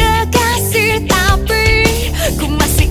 kekasih tapi ku masih